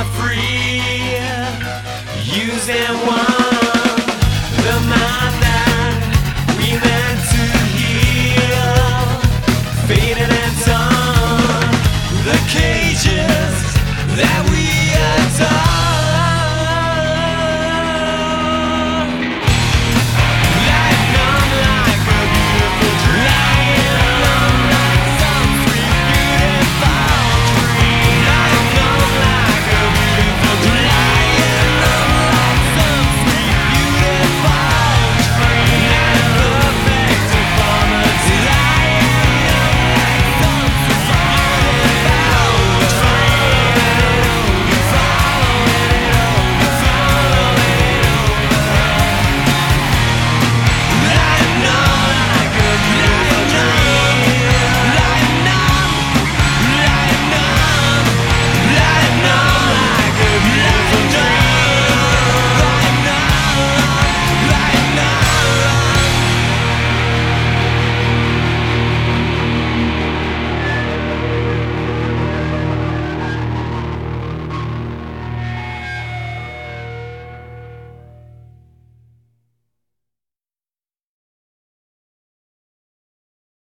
are free. Use and one, the mind that we meant to heal. Faded and torn the cages that we adore.